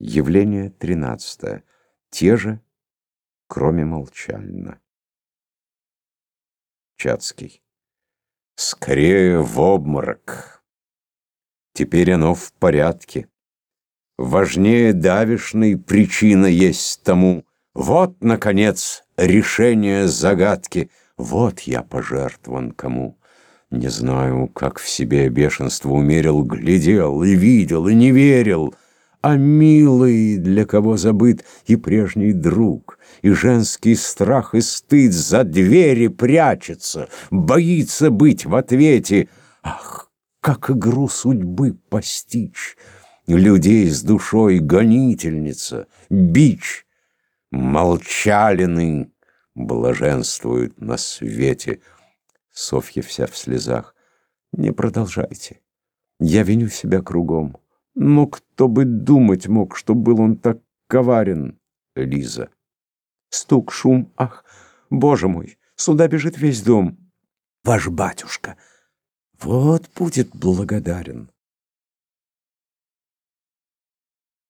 Явление тринадцатое. Те же, кроме молчально. Чацкий. Скорее в обморок. Теперь оно в порядке. Важнее давишной причина есть тому. Вот, наконец, решение загадки. Вот я пожертвован кому. Не знаю, как в себе бешенство умерил, глядел и видел, и не верил — а милый, для кого забыт и прежний друг, и женский страх и стыд за двери прячется, боится быть в ответе. Ах, как игру судьбы постичь! Людей с душой гонительница, бич, молчалины блаженствуют на свете. Софья вся в слезах. Не продолжайте. Я виню себя кругом. Но кто бы думать мог, что был он так коварен, Лиза. Стук, шум, ах, боже мой, сюда бежит весь дом. Ваш батюшка, вот будет благодарен.